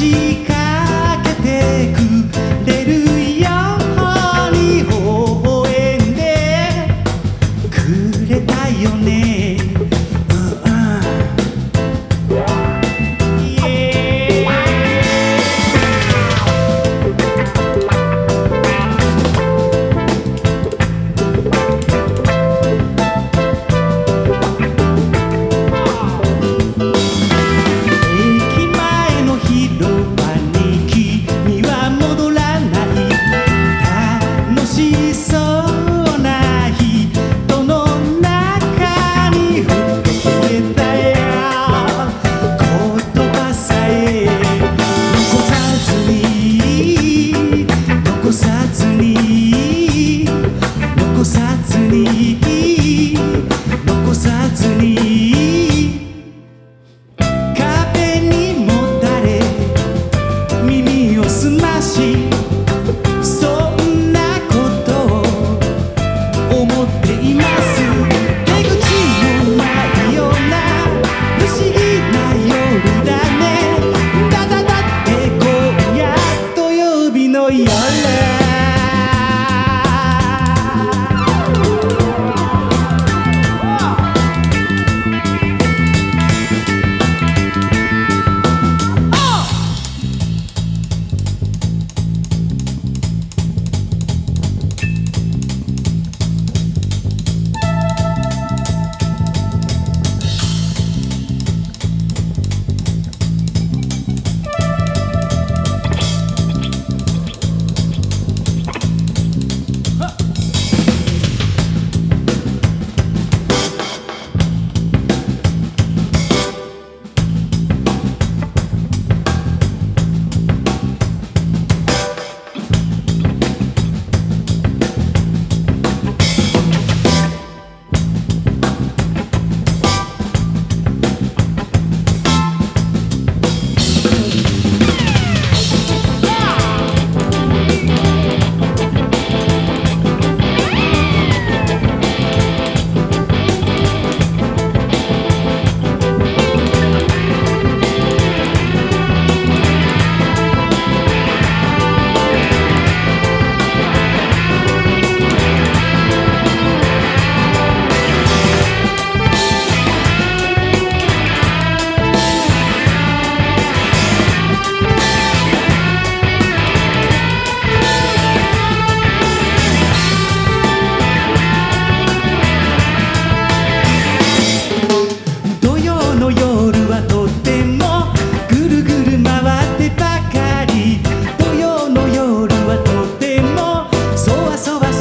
she こさずに壁にもたれ。耳をす。ましそんなことを思っています。出口もないような不思議な夜だねただだって今夜土曜日の夜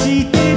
se